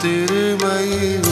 ज्योतिर्मयी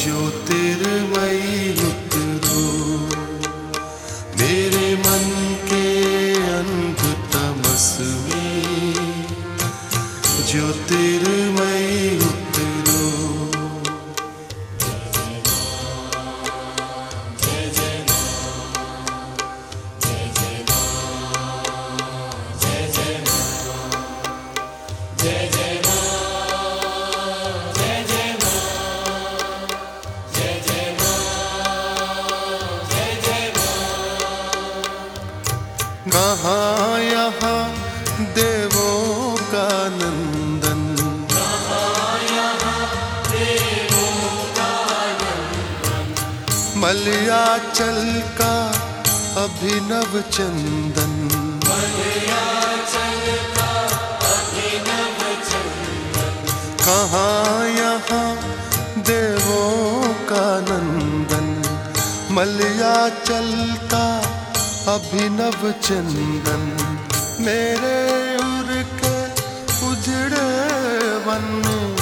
ज्योतिर्मयी कहाँ का नंदन। मलयाचल का अभिनव चंदन। कहाँ यहाँ देवों का नंदन। मलयाचल का अभिनव चंदन, मेरे उर के उजड़े वन में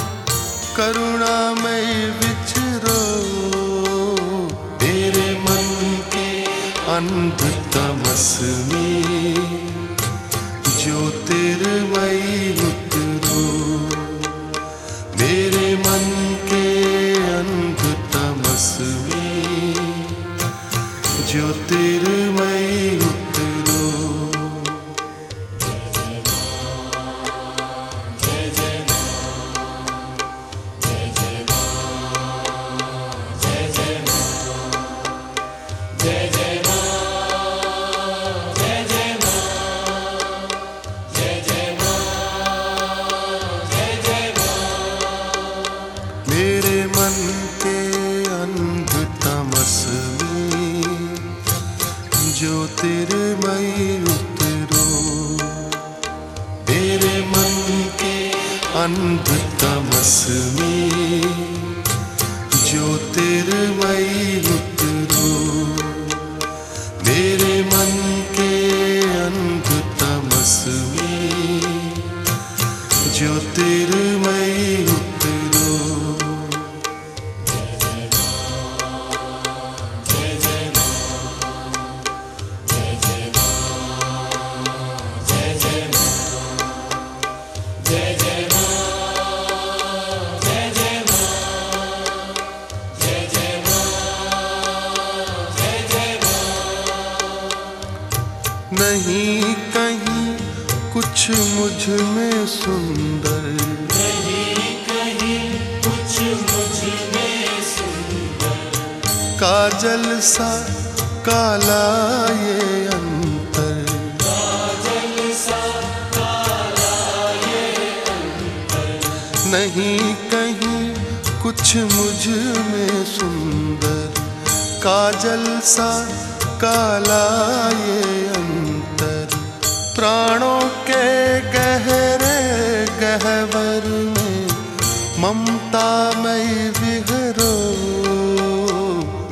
करुणामय विचरो मेरे मन के अंध में मेरे मन के अंध तमस में। नहीं कहीं कुछ मुझमें सुंदर। काजल सा, काला ये अंतर। नहीं कहीं कुछ मुझमें सुंदर। काजल सा, काला ये अंतर। प्राणों के गहरे गहवर में ममता मई विहरो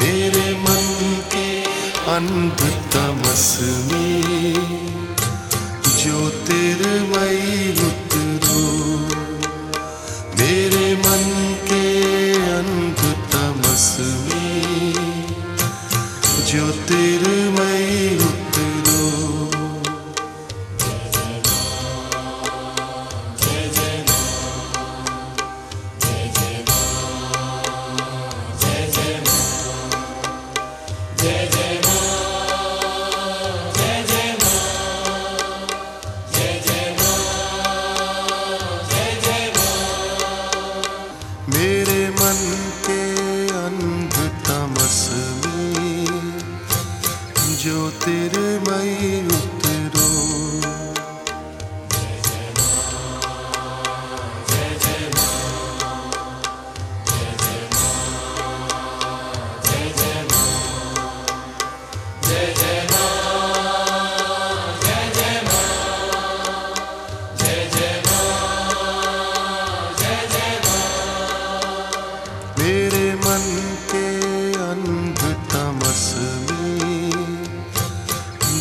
मेरे मन के अंध तमस में ज्योतिर्मयी उतरो मेरे मन के अंध तमस में ज्योतिर्मयी जो तेरे मयूर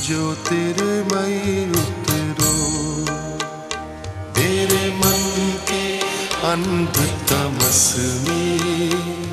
जो मई उतरो। तेरे मन के अंध तमस में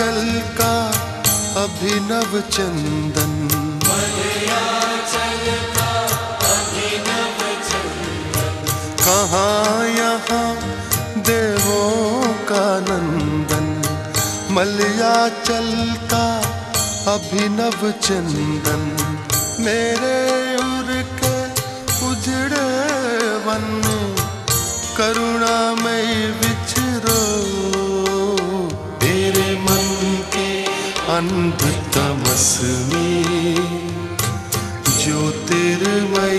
मलयाचल का अभिनव चंदन। कहाँ यहाँ देवों का नंदन? मलयाचल का अभिनव चंदन। मेरे उर के उजड़े वन करुणामय भक्ता वस्मि ज्योतिर् मय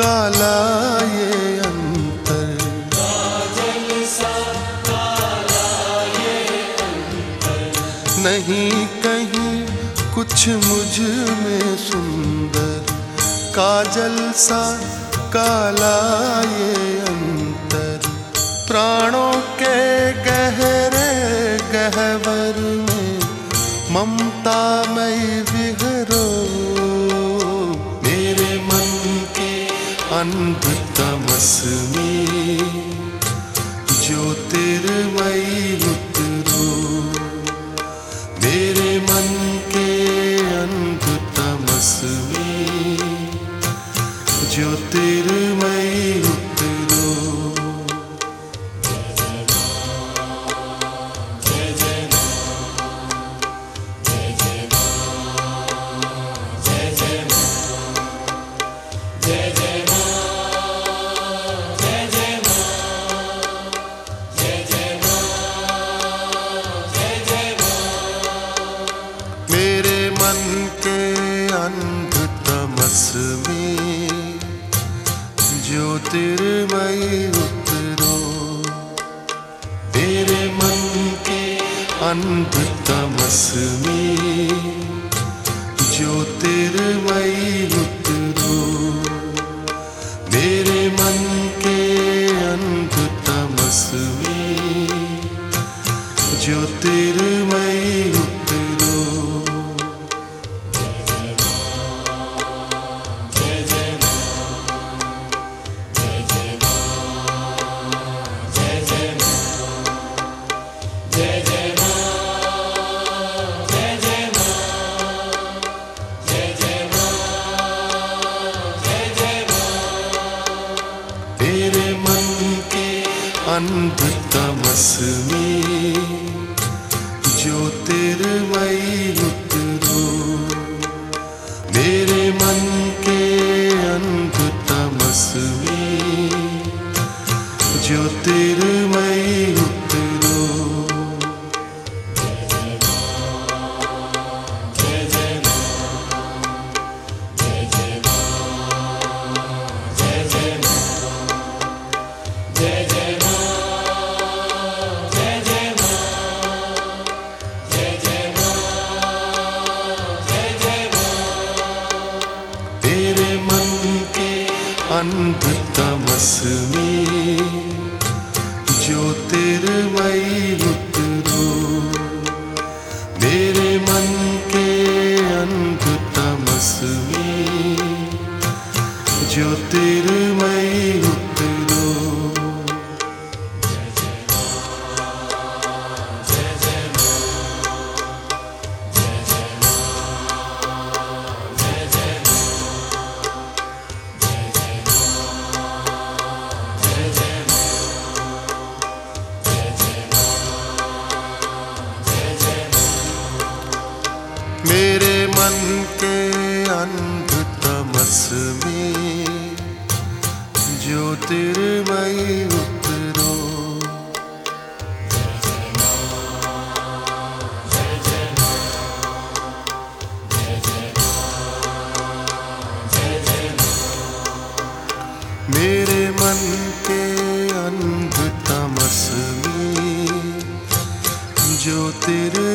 काला ये अंतर। नहीं कहीं कुछ मुझमें सुंदर। काजल सा काला ये अंतर। प्राणों के गहरे गहवर में ममता में अंध तमस में जो उतरो ज्योतिर्मय उतरो ज्योतिर्मयी अन्धतवस्मि मेरे मन के अंध तमस में जो उतरो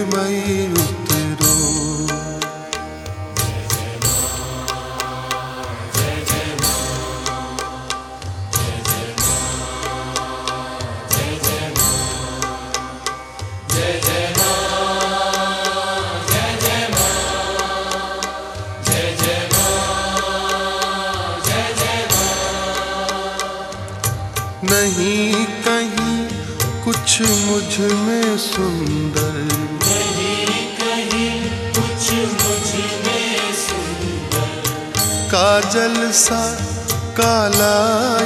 नहीं कहीं कुछ मुझमें सुंदर। कुछ मुझमें सुंदर काजल सा काला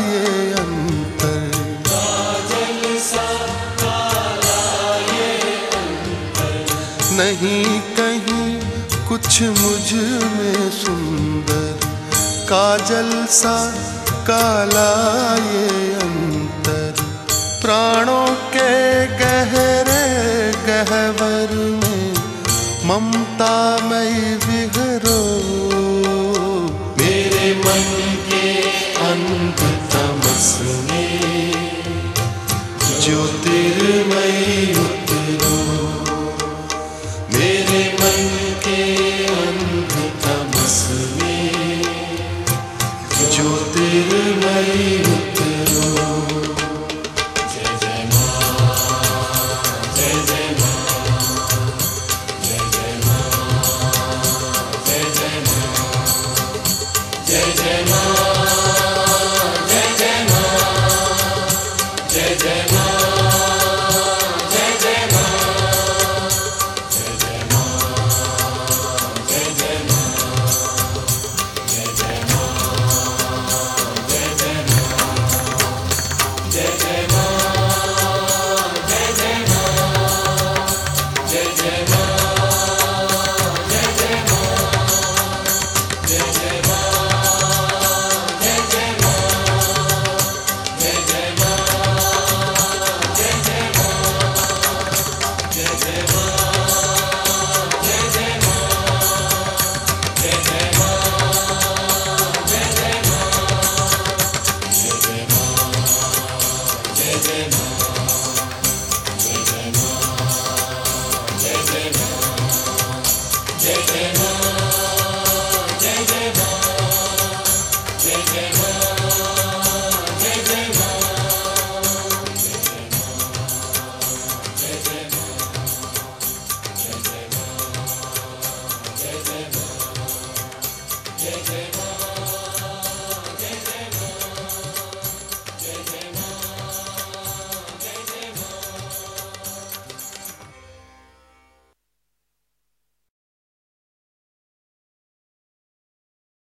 ये अंतर काजल सा काला ये अंतर। नहीं कहीं कुछ मुझमें सुंदर। काजल सा काला ये प्राणों